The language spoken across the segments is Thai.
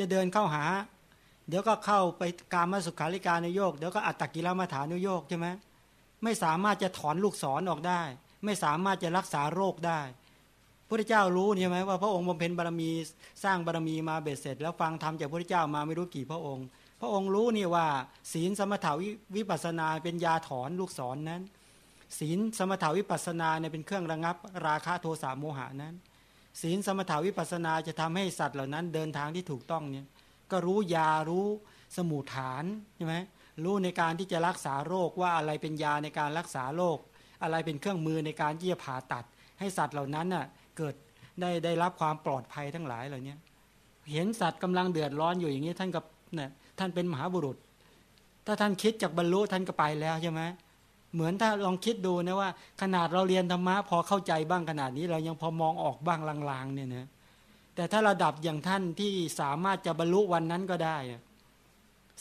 จะเดินเข้าหา เดี๋ยวก็เข้าไปการมาสุขาริการนโยกเดี๋ยวก็อัตตกิลมัฐานุโยกใช่ไหมไม่สามารถจะถอนลูกศรอออกได้ ไม่สามารถจะรักษาโรคได้พระเจ้ารู้ใช่ไหมว่าพระองค์บำเพ็ญบารมีสร้างบารมีมาเบ็ดเสร็จ แล้วฟังธรรมจากพระเจ้ามาไม่รู้กี่พระองค์ พระองค์รู้นี่ว่า ศีลสมถาวิปัสนาเป็นยาถอนลูกศรนนั้น ศีลสมถาวิปัสนาเนี่ยเป็นเครื่องระงับ ราคะโทสะโมหานั้น ศีลสมถาวิปัสนาจะทำให้สัตว์เหล่านั้น เดินทางที่ถูกต้องเนี่ยก็รู้ยารู้สมุฐานใช่ไหมรู้ในการที่จะรักษาโรคว่าอะไรเป็นยาในการรักษาโรคอะไรเป็นเครื่องมือในการที่จะผ่าตัด ให้สัตว์เหล่านั้นน่ะเกิดได้ได้รับความปลอดภัยทั้งหลายเหล่านี้เห็นสัตว์กำลังเดือดร้อนอยู่อย่างนี้ท่านกับเนี่ยท่านเป็นมหาบุรุษ ถ้าท่านคิดจากบรรลุท่านก็ไปแล้วใช่ไหม เหมือนถ้าลองคิดดูนะว่า ขนาดเราเรียนธรรมะพอเข้าใจบ้างขนาดนี้ เรายังพอมองออกบ้างลางๆเนี่ยนะแต่ถ้าระดับอย่างท่านที่สามารถจะบรรลุวันนั้นก็ได้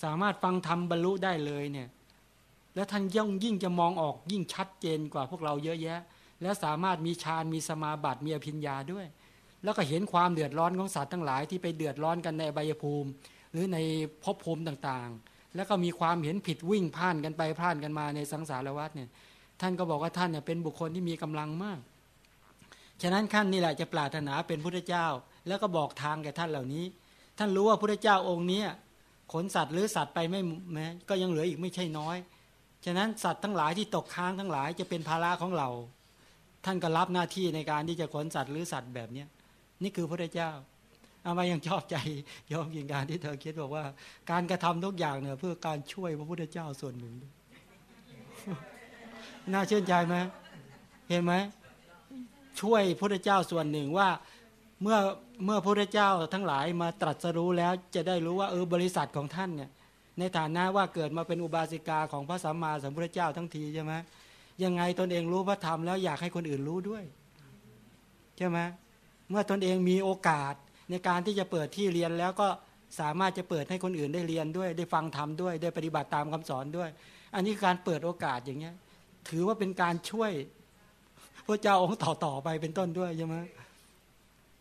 สามารถฟังธรรมบรรลุได้เลยเนี่ย แล้วท่านย่องยิ่งจะมองออกยิ่งชัดเจนกว่าพวกเราเยอะแยะ แล้วสามารถมีฌานมีสมาบัติมีอภิญญาด้วย แล้วก็เห็นความเดือดร้อนของสัตว์ทั้งหลายที่ไปเดือดร้อนกันในใบยภูมิ หรือในภพภูมิต่างๆ แล้วก็มีความเห็นผิดวิ่งพ่านกันไปพ่านกันมาในสังสารวัฏเนี่ยท่านก็บอกว่าท่านเนี่ยเป็นบุคคลที่มีกำลังมาก ฉะนั้นขั้นนี่แหละจะปรารถนาเป็นพุทธเจ้า แล้วก็บอกทางแก่ท่านเหล่านี้ ท่านรู้ว่าพระเจ้าองค์นี้ขนสัตว์หรือสัตว์ไปไม่แม้ก็ยังเหลืออีกไม่ใช่น้อย ฉะนั้นสัตว์ทั้งหลายที่ตกค้างทั้งหลายจะเป็นภาระของเรา ท่านก็รับหน้าที่ในการที่จะขนสัตว์หรือสัตว์แบบเนี้นี่คือพระเจ้า อามายังชอบใจยอมยิงการที่เธอคิดบอกว่า การกระทำทุกอย่างเนี่ยเพื่อการช่วยพระพุทธเจ้าส่วนหนึ่ง น่าเชื่นใจไหมเห็นไหมช่วยพระพุทธเจ้าส่วนหนึ่งว่าเมื่อเมื่อพระพุทธเจ้าทั้งหลายมาตรัสรู้แล้วจะได้รู้ว่าเออบริษัทของท่านเนี่ยในฐานะว่าเกิดมาเป็นอุบาสิกาของพระสัมมาสัมพุทธเจ้าทั้งทีใช่ไหมยังไงตนเองรู้พระธรรมแล้วอยากให้คนอื่นรู้ด้วยใช่ไหมเมื่อตนเองมีโอกาส ในการที่จะเปิดที่เรียนแล้วก็สามารถจะเปิดให้คนอื่นได้เรียนด้วย ได้ฟังธรรมด้วย ได้ปฏิบัติตามคำสอนด้วย อันนี้การเปิดโอกาสอย่างเงี้ย ถือว่าเป็นการช่วยพระเจ้าองค์ต่อๆไปเป็นต้นด้วยใช่ไหม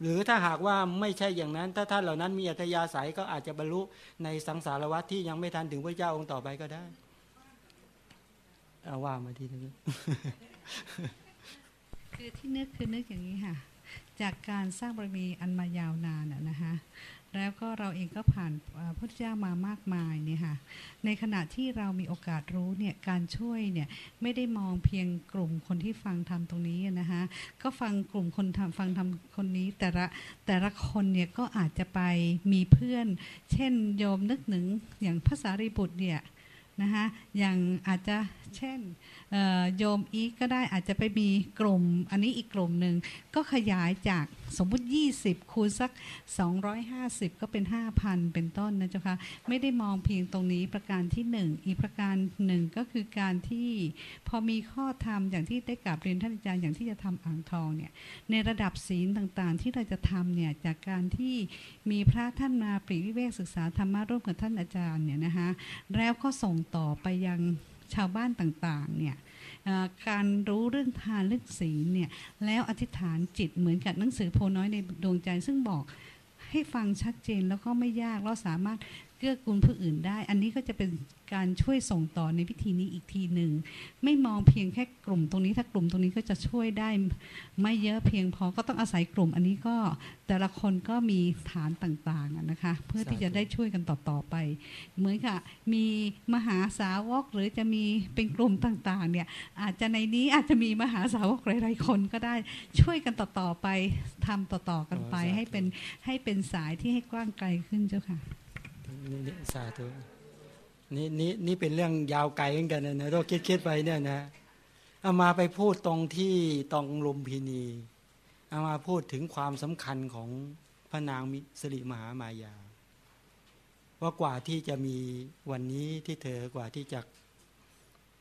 หรือถ้าหากว่าไม่ใช่อย่างนั้น ถ้าท่านเหล่านั้นมีอัธยาศัยก็อาจจะบรรลุในสังสารวัฏที่ยังไม่ทันถึงพระเจ้าองค์ต่อไปก็ได้เอาว่ามาทีนี้คือที่นึกคือนึกอย่างนี้ค่ะ จากการสร้างบารมีอันมายาวนานนะคะแล้วก็เราเองก็ผ่านพุทธเจ้ามามากมายเนี่ยค่ะ ในขณะที่เรามีโอกาสรู้เนี่ยการช่วยเนี่ยไม่ได้มองเพียงกลุ่มคนที่ฟังทำตรงนี้นะคะก็ฟังกลุ่มคนทำฟังทำคนนี้แต่ละแต่ละคนเนี่ยก็อาจจะไปมีเพื่อน เช่นโยมนึกหนึ่งอย่างภาษาริบุตรเนี่ยนะคะอย่างอาจจะเช่นโยมอีกก็ได้อาจจะไปมีกลุ่ม อันนี้อีกกลุ่มหนึ่งก็ขยายจากสมมุติ 20 คูณสัก 250 ก็เป็น 5,000 เป็นต้นนะเจ้าคะไม่ได้มองเพียงตรงนี้ประการที่ 1 อีกประการหนึ่งก็คือการที่พอมีข้อธรรมอย่างที่ได้กลับเรียนท่านอาจารย์อย่างที่จะทำอ่างทองเนี่ยในระดับศีลต่างๆ ที่เราจะทำเนี่ยจากการที่มีพระท่านมาปรีวิเวกศึกษาธรรมะร่วมกับท่านอาจารย์เนี่ยนะคะแล้วก็ส่งต่อไปยัง ชาวบ้านต่างๆเนี่ยการรู้เรื่องทานเรื่องศีลเนี่ยแล้วอธิษฐานจิตเหมือนกับหนังสือโพน้อยในดวงใจซึ่งบอกให้ฟังชัดเจนแล้วก็ไม่ยากเราสามารถ เกื้อกูลผู้อื่นได้ อันนี้ก็จะเป็นการช่วยส่งต่อในพิธีนี้อีกทีหนึ่ง ไม่มองเพียงแค่กลุ่มตรงนี้ ถ้ากลุ่มตรงนี้ก็จะช่วยได้ไม่เยอะเพียงพอ ก็ต้องอาศัยกลุ่ม อันนี้ก็แต่ละคนก็มีฐานต่างๆนะคะ เพื่อที่จะได้ช่วยกันต่อๆไป เหมือนกับมีมหาสาวกหรือจะมีเป็นกลุ่มต่างๆเนี่ยอาจจะในนี้อาจจะมีมหาสาวกหลายๆคนก็ได้ช่วยกันต่อๆไปทำต่อๆกันไปให้เป็นให้เป็นสายที่ให้กว้างไกลขึ้นเจ้าค่ะ นี่สาธุนี่นี่นี่เป็นเรื่องยาวไกลเหมือนกันนะเราคิดคิดไปเนี่ยนะเอามาไปพูดตรงที่ตองลุมพินีเอามาพูดถึงความสำคัญของพระนางมิสริมหามายา ว่ากว่าที่จะมีวันนี้ที่เธอกว่าที่จะ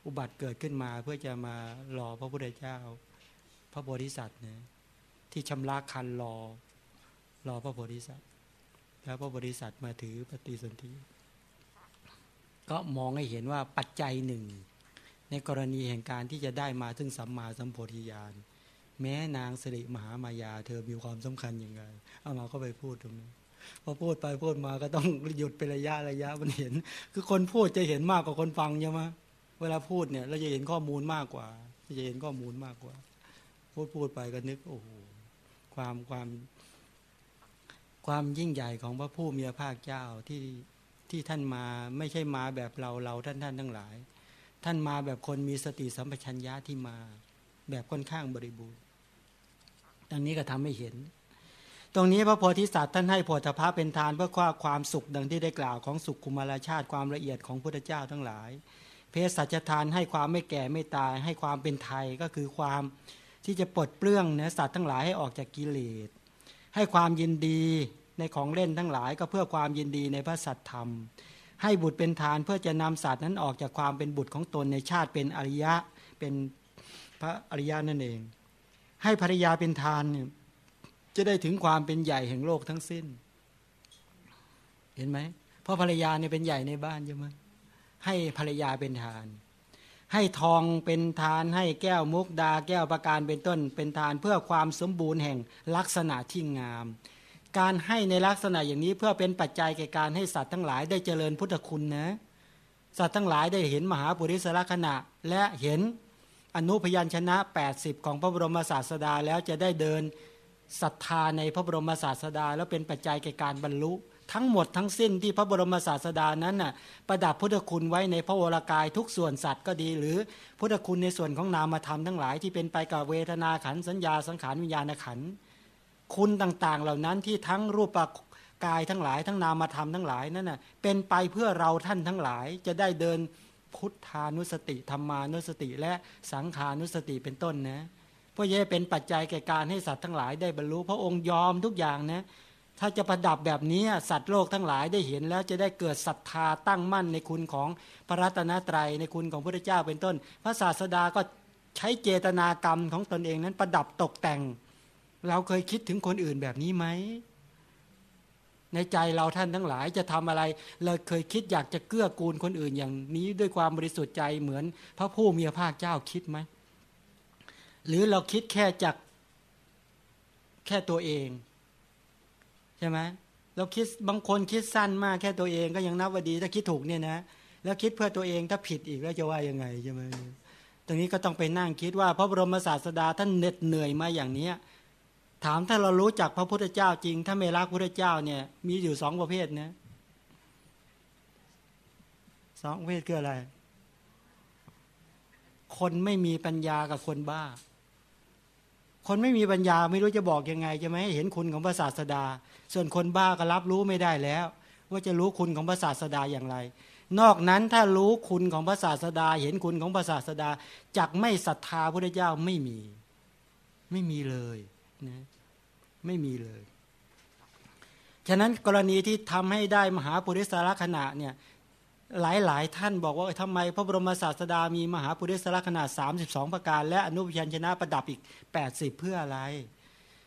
อุบัติเกิดขึ้นมา เพื่อจะมารอพระพุทธเจ้า พระโพธิสัตว์เนี่ยที่ชำระคันรอรอพระโพธิสัตว์ แล้วพระบริษัทมาถือปฏิสนธิก็มองให้เห็นว่าปัจจัยหนึ่ง ในกรณีแห่งการที่จะได้มาซึ่งสัมมาสัมโพธิญาณแม้นางสิริมหามายา เธอมีความสำคัญยังไงเอามาก็ไปพูดตรงนี้พอพูดไปพูดมาก็ต้องหยุดเป็นระยะระยะมันเห็น คือคนพูดจะเห็นมากกว่าคนฟังใช่ไหมเวลาพูดเนี่ย เราจะเห็นข้อมูลมากกว่าจะเห็นข้อมูลมากกว่า พูดพูดไปก็นึกโอ้โหความความ ความยิ่งใหญ่ของพระผู้มีพระภาคเจ้าที่ที่ท่านมาไม่ใช่มาแบบเราเราท่านท่านทั้งหลาย ท่านมาแบบคนมีสติสัมปชัญญะที่มา แบบค่อนข้างบริบูรณ์ดังนี้ก็ทำให้เห็น ตรงนี้พระโพธิสัตว์ท่านให้โพธิภาพเป็นทานเพื่อความความสุขดังที่ได้กล่าวของสุขคุมารชาติความละเอียดของพุทธเจ้าทั้งหลาย เพศสัจทานให้ความไม่แก่ไม่ตาย ให้ความเป็นไทยก็คือความที่จะปลดเปลื้องเนื้อสัตว์ทั้งหลายให้ออกจากกิเลส ให้ความยินดีในของเล่นทั้งหลายก็เพื่อความยินดีในพระสัตธรรม ให้บุตรเป็นทานเพื่อจะนำสัตว์นั้นออกจากความเป็นบุตรของตนในชาติเป็นอริยะเป็นพระอริยะนั่นเอง ให้ภรรยาเป็นทานจะได้ถึงความเป็นใหญ่แห่งโลกทั้งสิ้น เห็นไหมเพราะภรรยาเนี่ยเป็นใหญ่ในบ้านใช่ไหมให้ภรรยาเป็นทาน ให้ทองเป็นทานให้แก้วมุกดา แก้วประการเป็นต้น เป็นทานเพื่อความสมบูรณ์แห่งลักษณะที่งาม การให้ในลักษณะอย่างนี้เพื่อเป็นปัจจัยแก่การให้สัตว์ทั้งหลายได้เจริญพุทธคุณนะสัตว์ทั้งหลายได้เห็นมหาปุริสลักษณะและเห็นอนุพยัญชนะ 80 ของพระบรมศาสดาแล้วจะได้เดินศรัทธาในพระบรมศาสดา แล้วเป็นปัจจัยแก่การบรรลุ ทั้งหมดทั้งสิ้นที่พระบรมศาสดานั้นน่ะประดับพุทธคุณไว้ในพระวรากายทุกส่วนสัตว์ก็ดี หรือพุทธคุณในส่วนของนามธรรมทั้งหลายที่เป็นไปกับเวทนาขันสัญญาสังขารวิญญาณขันคุณต่างๆ เหล่านั้นที่ทั้งรูปกายทั้งหลาย ทั้งนามธรรมทั้งหลายนั่นน่ะเป็นไปเพื่อเราท่านทั้งหลายจะได้เดินพุทธานุสติธรรมานุสติ และสังขานุสติเป็นต้นนะเพราะเย่เป็นปัจจัยแก่การให้สัตว์ทั้งหลายได้บรรลุพระองค์ยอมทุกอย่างนะ ถ้าจะประดับแบบนี้สัตว์โลกทั้งหลายได้เห็นแล้วจะได้เกิดศรัทธาตั้งมั่นในคุณของพระรัตนตรัยในคุณของพระเจ้าเป็นต้น พระศาสดาก็ใช้เจตนากรรมของตนเองนั้นประดับตกแต่ง เราเคยคิดถึงคนอื่นแบบนี้ไหม ในใจเราท่านทั้งหลายจะทำอะไร เราเคยคิดอยากจะเกื้อกูลคนอื่นอย่างนี้ด้วยความบริสุทธิ์ใจเหมือนพระผู้มีพระภาคเจ้าคิดไหมหรือเราคิดแค่จากแค่ตัวเอง ใช่ไหมเราคิดบางคนคิดสั้นมากแค่ตัวเองก็ยังนับว่าดี ถ้าคิดถูกเนี่ยนะแล้วคิดเพื่อตัวเองถ้าผิดอีกแล้วจะว่ายังไงใช่ไหมตรงนี้ก็ต้องไปนั่งคิดว่าพระบรมศาสดาท่านเหน็ดเหนื่อยมาอย่างเนี้ยถามถ้าเรารู้จักพระพุทธเจ้าจริง ถ้าไม่รักพระพุทธเจ้าเนี่ย มีอยู่สองประเภทนะสองประเภทคืออะไร คนไม่มีปัญญากับคนบ้า คนไม่มีปัญญาไม่รู้จะบอกยังไงจะไม่ให้เห็นคุณของพระศาสดา ส่วนคนบ้าก็รับรู้ไม่ได้แล้ว ว่าจะรู้คุณของพระศาสดาอย่างไร นอกนั้นถ้ารู้คุณของพระศาสดา เห็นคุณของพระศาสดาจักไม่ศรัทธาพระพุทธเจ้าไม่มี ไม่มีเลยนะไม่มีเลย ฉะนั้นกรณีที่ทำให้ได้มหาปุริสารขณะเนี่ย หลายหลายท่านบอกว่าทำไมพระบรมศาสดามีมหาปุริสารขณะ32 ประการ และอนุพยัญชนะประดับอีก 80 เพื่ออะไร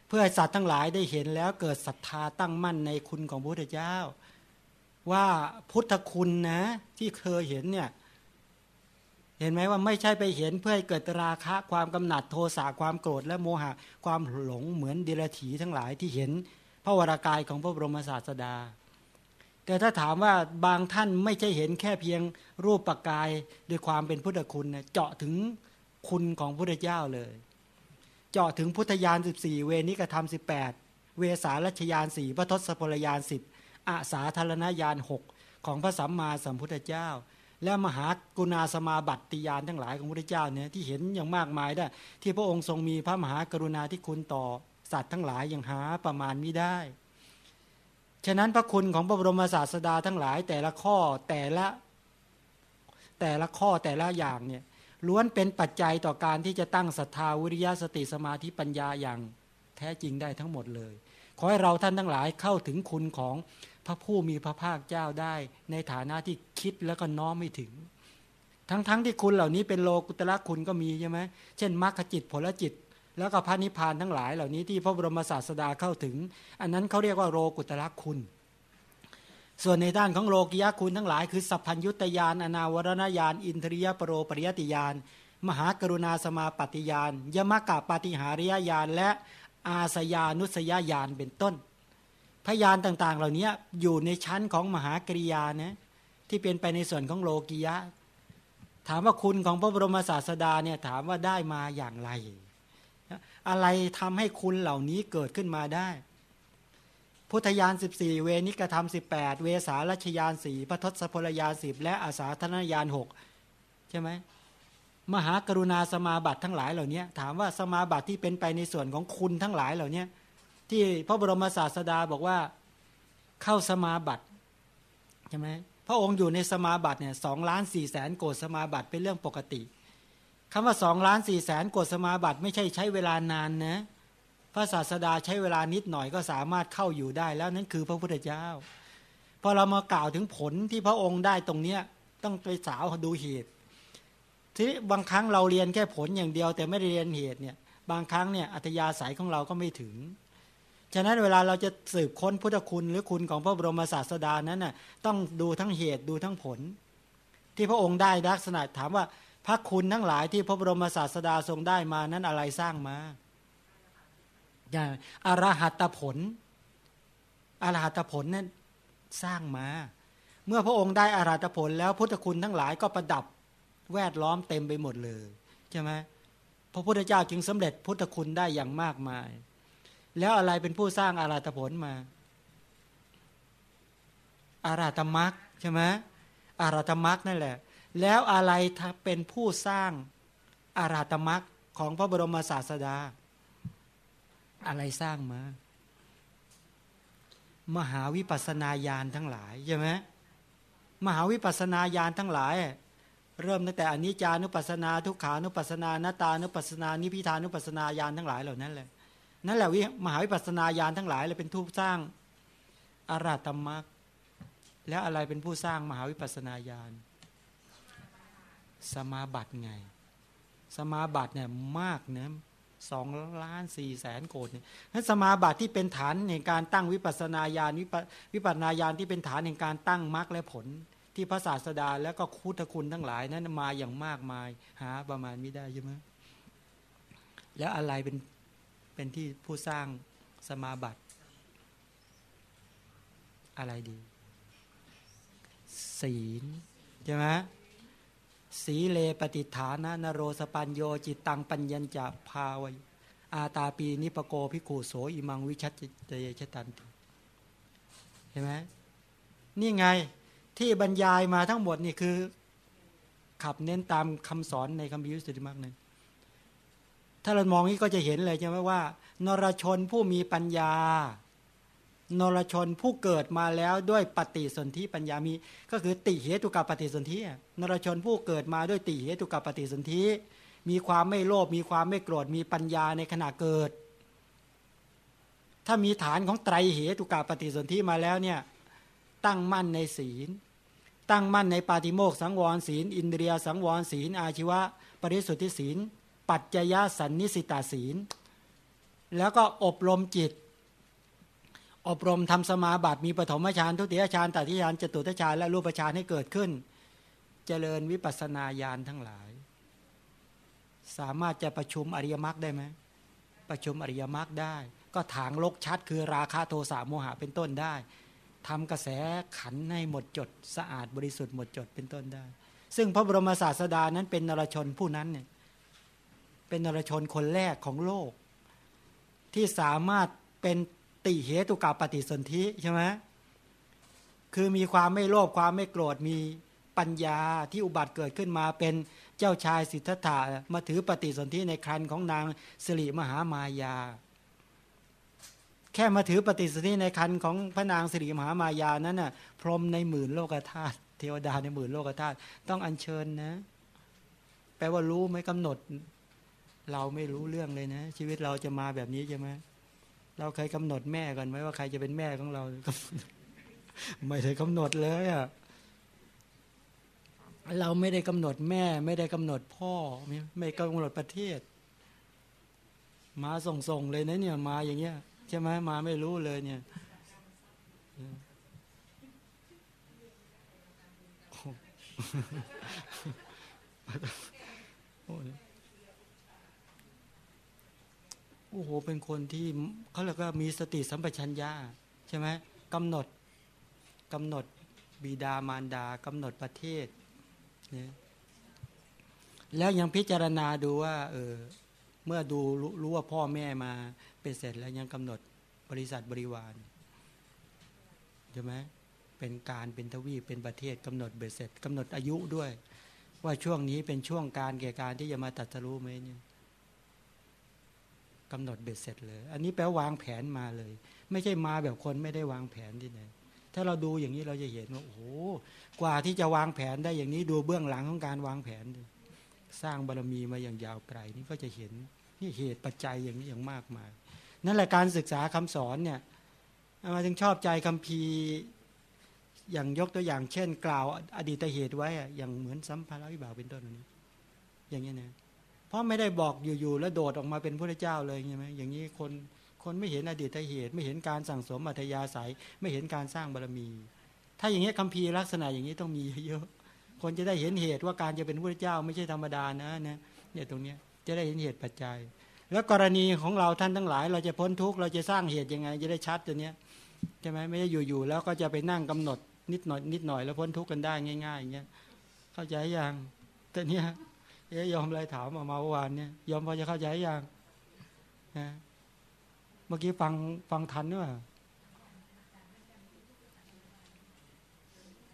เพื่อสัตว์ทั้งหลายได้เห็นแล้วเกิดศรัทธาตั้งมั่นในคุณของพระพุทธเจ้า ว่าพุทธคุณนะที่เคยเห็นเนี่ยเห็นไหมว่าไม่ใช่ไปเห็นเพื่อให้เกิดราคะความกำหนัดโทสะความโกรธและโมหะความหลงเหมือนเดรัจฉีทั้งหลายที่เห็นพระวรากายของพระบรมศาสดา แต่ถ้าถามว่าบางท่านไม่ใช่เห็นแค่เพียงรูปปกายด้วยความเป็นพุทธคุณเจาะถึงคุณของพระเจ้าเลย เจาะถึงพุทธญาณ14 เวนิกธรรม 18 เวสารัชยาน4พระทศพลยาน10อาสาธารณญาณ6ของพระสัมมาสัมพุทธเจ้า และมหากุณาสมาบัติยานทั้งหลายของพระเจ้าเนี่ยที่เห็นอย่างมากมายได้ ที่พระองค์ทรงมีพระมหากรุณาที่คุณต่อสัตว์ทั้งหลายอย่างหาประมาณไม่ได้ ฉะนั้นพระคุณของพระบรมศาสดาทั้งหลาย แต่ละข้อแต่ละ แต่ละข้อแต่ละอย่างเนี่ยล้วนเป็นปัจจัยต่อการที่จะตั้งศรัทธาวิริยะสติสมาธิปัญญาอย่างแท้จริงได้ทั้งหมดเลย ขอให้เราท่านทั้งหลายเข้าถึงคุณของพระผู้มีพระภาคเจ้าได้ ในฐานะที่คิดแล้วก็น้อมไม่ถึง ทั้งๆทที่คุณเหล่านี้เป็นโลกุตระคุณก็มีใช่ไหมเช่นมรรคจิตผลจิต แล้วก็พระนิพพานทั้งหลายเหล่านี้ที่พระบรมศาสดาเข้าถึง อันนั้นเขาเรียกว่าโลกุตระคุณ ส่วนในด้านของโลกิยาคุณทั้งหลายคือสัพพัญยุตยานอนาวรณญาณอินทรียปรโรปริยติยานมหากรุณาสมาปฏิยานยมกะปฏิหาริยญาณและอาสยานุสยญาณเป็นต้น พยานต่างๆ เหล่านี้อยู่ในชั้นของมหากริยานะที่เป็นไปในส่วนของโลกิยะ ถามว่าคุณของพระบรมศาสดาเนี่ยถามว่าได้มาอย่างไร อะไรทำให้คุณเหล่านี้เกิดขึ้นมาได้ พุทธยาน 14 เวนิกธรรม 18 เวสารัชยาน4พระทศพลยาน10และอาสาธนยาน6ใช่ไหมมหากรุณาสมาบัติทั้งหลายเหล่านี้ถามว่าสมาบัติที่เป็นไปในส่วนของคุณทั้งหลายเหล่านี้ที่พระบรมศาสดาบอกว่าเข้าสมาบัติใช่ไหมพระองค์อยู่ในสมาบัติเนี่ยสองล้านสี่แสนโกดสมาบัติเป็นเรื่องปกติ คำว่าสองล้านสี่แสนกดสมาบัติไม่ใช่ใช้เวลานานนะพระศาสดาใช้เวลานิดหน่อยก็สามารถเข้าอยู่ได้แล้วนั่นคือพระพุทธเจ้า พอเรามากล่าวถึงผลที่พระองค์ได้ตรงเนี้ยต้องไปสาวดูเหตุทีนี้บางครั้งเราเรียนแค่ผลอย่างเดียว แต่ไม่ได้เรียนเหตุเนี่ยบางครั้งเนี่ยอัตยาศัยของเราก็ไม่ถึง ฉะนั้นเวลาเราจะสืบค้นพุทธคุณหรือคุณของพระบรมศาสดานั้นน่ะต้องดูทั้งเหตุดูทั้งผล ที่พระองค์ได้ลักษณะถามว่า ระคุณทั้งหลายที่พระบรมศาสดาทรงได้มานั้นอะไรสร้างมาอย่างอรหัตผลอรหัตผลนั้นสร้างมา เมื่อพระองค์ได้อรหัตผลแล้วพุทธคุณทั้งหลายก็ประดับแวดล้อมเต็มไปหมดเลยใช่ไหมพระพุทธเจ้าจึงสำเร็จพุทธคุณได้อย่างมากมาย แล้วอะไรเป็นผู้สร้างอาราธผลมาอาราธมักใช่ไหมอาราธมักนั่นแหละ แล้วอะไรเป็นผู้สร้างอาราธมักของพระบรมศาสดา อะไรสร้างมา มหาวิปัสนาญาณทั้งหลายใช่ไหมมหาวิปัสนาญาณทั้งหลาย เริ่มตั้งแต่อนิจจานุปัสนาทุกขานุปัสนานาตานุปัสนานิพิทานุปัสนาญาณทั้งหลายเหล่านั้นแหละนั่นแหละวิมหาวิปัสนาญาณทั้งหลายเลยเป็นทุกสร้างอาราตมักแล้วอะไรเป็นผู้สร้างมหาวิปัสนาญาณ สมาบัติไง สมาบัติเนี่ยมากนะสองล้านสี่แสนโกดเนี่ยนั้นสมาบัติที่เป็นฐานในการตั้งวิปัสนาญาณวิปัสนาญาณที่เป็นฐานในการตั้งมรรคและผล ที่พระศาสดาแล้วก็คุตคุณทั้งหลายนั้นมาอย่างมากมายหาประมาณไม่ได้ใช่ไหมแล้วอะไรเป็นเป็นที่ผู้สร้างสมาบัติอะไรดี ศีลใช่ไหม สีเลปฏิฐานะนโรสปัญโยจิตตังปัญญจะภาวยอาตาปีนิปโกพิขูโสอิมังวิชัตเตยชตันติเห็นไหมนี่ไงที่บรรยายมาทั้งหมดนี่คือ ขับเน้นตามคำสอนในคำพิวสุติมากหนึ่งถ้าเรามองนี้ก็จะเห็นเลยใช่ไหมว่า นรชนผู้มีปัญญา นรชนผู้เกิดมาแล้วด้วยปฏิสนธิปัญญามี ก็คือติเหตุกับปฏิสนธินรชนผู้เกิดมาด้วยติเหตุกับปฏิสนธิมีความไม่โลภมีความไม่โกรธมีปัญญาในขณะเกิด ถ้ามีฐานของไตรเหตุกับปฏิสนธิมาแล้วเนี่ยตั้งมั่นในศีล ตั้งมั่นในปาติโมกสังวรศีล อินเดียสังวรศีล อาชีวะ ปริสุทธิศีล ปัจจยสันนิสิตาศีล แล้วก็อบรมจิต อบรมทำสมาบัติมีปฐมฌานทุติยฌานตัติฌานจตุตฌานและรูปฌานให้เกิดขึ้น เจริญวิปัสนาญาณทั้งหลาย สามารถจะประชุมอริยมรรคได้ไหมประชุมอริยมรรคได้ ก็ถางลกชัดคือราคาโทสะโมหะเป็นต้นได้ทำกระแสขันให้หมดจด สะอาดบริสุทธิ์หมดจดเป็นต้นได้ ซึ่งพระบรมศาสดานั้นเป็นนรชนผู้นั้นเนี่ยเป็นนรชนคนแรกของโลก ที่สามารถเป็น ติเหตุกับปฏิสนธิใช่ไหมคือมีความไม่โลภความไม่โกรธมีปัญญาที่อุบัติเกิดขึ้นมาเป็นเจ้าชายสิทธัตถะมาถือปฏิสนธิในครันของนางสิริมหามายา แค่มาถือปฏิสนธิในครันของพระนางสิริมหามายานั้นน่ะพรมในหมื่นโลกธาตุเทวดาในหมื่นโลกธาตุต้องอัญเชิญนะ แปลว่ารู้ไม่กำหนด เราไม่รู้เรื่องเลยนะ ชีวิตเราจะมาแบบนี้ใช่ไหม เราเคยกำหนดแม่กันไหมว่าใครจะเป็นแม่ของเรา ไม่เคยกำหนดเลยอะเราไม่ได้กำหนดแม่ ไม่ได้กำหนดพ่อไม่ไม่กำหนดประเทศ มาส่งๆเลยนะเนี่ย มาอย่างเงี้ยใช่ไหมมาไม่รู้เลยเนี่ยโอ้ โอ้โหเป็นคนที่เขาเรียกว่ามีสติสัมปชัญญะใช่ไหมกำหนดกำหนดบิดามารดากำหนดประเทศเนี่ยแล้วยังพิจารณาดูว่าเออเมื่อดูรรู้ว่าพ่อแม่มาเป็นเสร็จแล้วยังกำหนดบริษัทบริวารใช่ไหมเป็นการเป็นทวีปเป็นประเทศกำหนดเบ็ดเสร็จกำหนดอายุด้วย ว่าช่วงนี้เป็นช่วงการแก่การที่จะมาตัดสรู้ไหมเนี่ย กำหนดเบ็ดเสร็จเลย อันนี้แปลวางแผนมาเลย ไม่ใช่มาแบบคนไม่ได้วางแผนที่ไหนถ้าเราดูอย่างนี้เราจะเห็นว่าโอ้โหกว่าที่จะวางแผนได้อย่างนี้ดูเบื้องหลังของการวางแผน สร้างบารรมีมาอย่างยาวไกลนี่ก็จะเห็นนี่เหตุปัจจัยอย่างนี้อย่างมากมาย นั่นแหละการศึกษาคำสอนเนี่ยมาถึงชอบใจคำพีอย่างยกตัวอย่างเช่น กล่าวอดีตเหตุไว้ อย่างเหมือนสัมภาระวิบากเป็นต้นนี้ อย่างนี้นะ เพราะไม่ได้บอกอยู่ๆแล้วโดดออกมาเป็นพระเจ้าเลยใช่ไหมอย่างนี้คนคนไม่เห็นอดีตเหตุ ไม่เห็นการสั่งสมอัธยาศัย ไม่เห็นการสร้างบารมี ถ้าอย่างนี้คัมภีร์ลักษณะอย่างนี้ต้องมีเยอะคนจะได้เห็นเหตุว่าการจะเป็นพระเจ้าไม่ใช่ธรรมดานะนะเนี่ยตรงนี้จะได้เห็นเหตุปัจจัย แล้วกรณีของเราท่านทั้งหลาย เราจะพ้นทุกข์เราจะสร้างเหตุยังไง จะได้ชัดตัวเนี้ยใช่ไหมไม่ได้อยู่ๆแล้วก็จะไปนั่งกำหนดนิดหน่อยนิดหน่อยแล้วพ้นทุกข์กันได้ง่ายๆอย่างเงี้ยเข้าใจยังแต่เนี้ย เอ๊ยอมอะไรถามมาเมื่อวานเนี่ยยอมพอจะเข้าใจยังนะเมื่อกี้ฟังฟังทันหรือเปล่า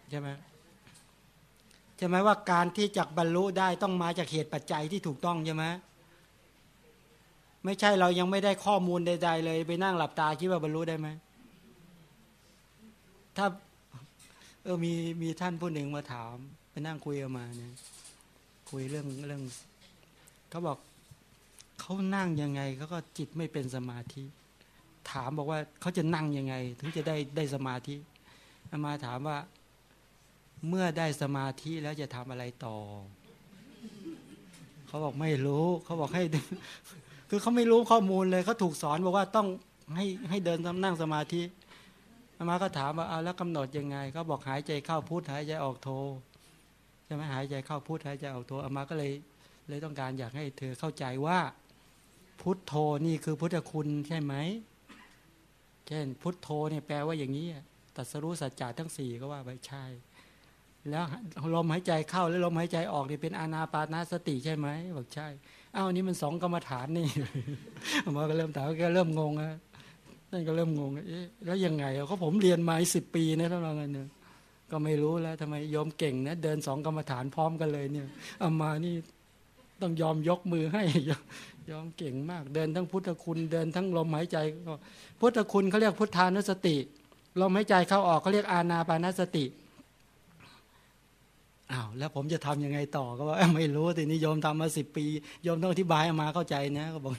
ใช่ไหมใช่ไหมว่าการที่จักบรรลุได้ต้องมาจากเหตุปัจจัยที่ถูกต้องใช่ไหมไม่ใช่เรายังไม่ได้ข้อมูลใด ๆ เลยไปนั่งหลับตาคิดว่าบรรลุได้ไหมถ้าเออมีมีท่านผู้หนึ่งมาถาม ไปนั่งคุยกันมาเนี่ย คุยเรื่องเรื่องเขาบอกเขานั่งยังไงเขาก็จิตไม่เป็นสมาธิ ถามบอกว่าเขาจะนั่งยังไง ถึงจะได้ได้สมาธิมาถามว่า เมื่อได้สมาธิแล้วจะทำอะไรต่อเขาบอกไม่รู้เขาบอกให้ คือเขาไม่รู้ข้อมูลเลยเขาถูกสอนบอกว่าต้องให้ให้เดินนั่งสมาธิอามาก็ถามว่าเอาแล้วกำหนดยังไงเขาบอกหายใจเข้าพุทหายใจออกโท ใช่ไหมหายใจเข้าพุทหายใจออกโทอามาก็เลยเลยต้องการอยากให้เธอเข้าใจว่า พุทโธนี่คือพุทธคุณใช่ไหมเช่นพุทโธเนี่ยแปลว่าอย่างนี้ตัสรู้สัจจะทั้งสี่ก็ว่าไปใช่ แล้วลมหายใจเข้าแล้วลมหายใจออกนี่เป็นอานาปานาสติใช่ไหมบอกใช่อ้าวนี่มันสองกรรมฐานนี่มาก็เริ่มถามก็เริ่มงงนะนั่นก็เริ่มงงเอ๊ะแล้วยังไงเขาผมเรียนมาสิบปีนะท่านรองเนี่ย ก็ไม่รู้แล้วทำไมยอมเก่งนะ เดินสองกรรมฐานพร้อมกันเลยเนี่ยเอามานี่ต้องยอมยกมือให้ยอมเก่งมาก เดินทั้งพุทธคุณเดินทั้งลมหายใจก็พุทธคุณเขาเรียกพุทธานุสติ ลมหายใจเข้าออกเขาเรียกอานาปานสติอ้าวแล้วผมจะทํำยังไงต่อก็ว่าไม่รู้แต่นี่โยมทำมาสิบปีโยมต้องอธิบายมาเข้าใจนะก็บอก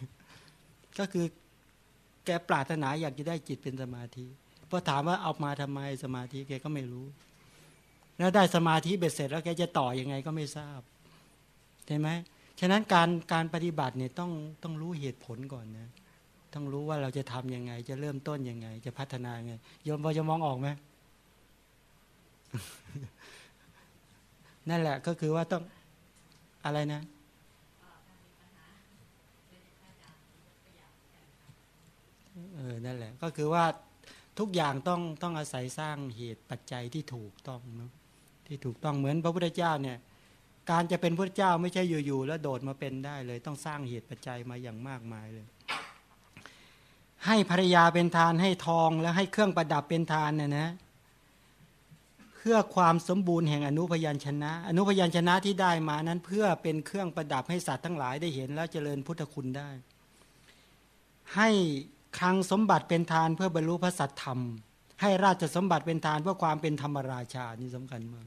ก็คือแกปรารถนาอยากจะได้จิตเป็นสมาธิพอถามว่าเอามาทำไมสมาธิแกก็ไม่รู้ แล้วได้สมาธิเบ็ดเสร็จแล้วแกจะต่ออยังไงก็ไม่ทราบเห็นไหมฉะนั้นการการปฏิบัติเนี่ยต้องต้องรู้เหตุผลก่อนนะต้องรู้ว่าเราจะทํำยังไง จะเริ่มต้นยังไง จะพัฒนาไงโยมพอจะมองออกไหมนั่นแหละก็คือว่าต้องอะไรนะเออนั่นแหละ ก็คือว่าทุกอย่างต้องต้องอาศัยสร้างเหตุปัจจัยที่ถูกต้องเนาะ ที่ถูกต้องเหมือนพระพุทธเจ้าเนี่ยการจะเป็นพระเจ้าไม่ใช่อยู่ๆแล้วโดดมาเป็นได้เลย ต้องสร้างเหตุปัจจัยมาอย่างมากมายเลย ให้ภรรยาเป็นทานให้ทองแล้วให้เครื่องประดับเป็นทานเนี่ยนะ เพื่อความสมบูรณ์แห่งอนุพยัญชนะ อนุพยัญชนะที่ได้มานั้นเพื่อเป็นเครื่องประดับให้สัตว์ทั้งหลายได้เห็นแล้วเจริญพุทธคุณได้ ให้คลังสมบัติเป็นทานเพื่อบรรลุพระสัตธรรม ให้ราชสมบัติเป็นทานเพื่อความเป็นธรรมราชานี่สำคัญมาก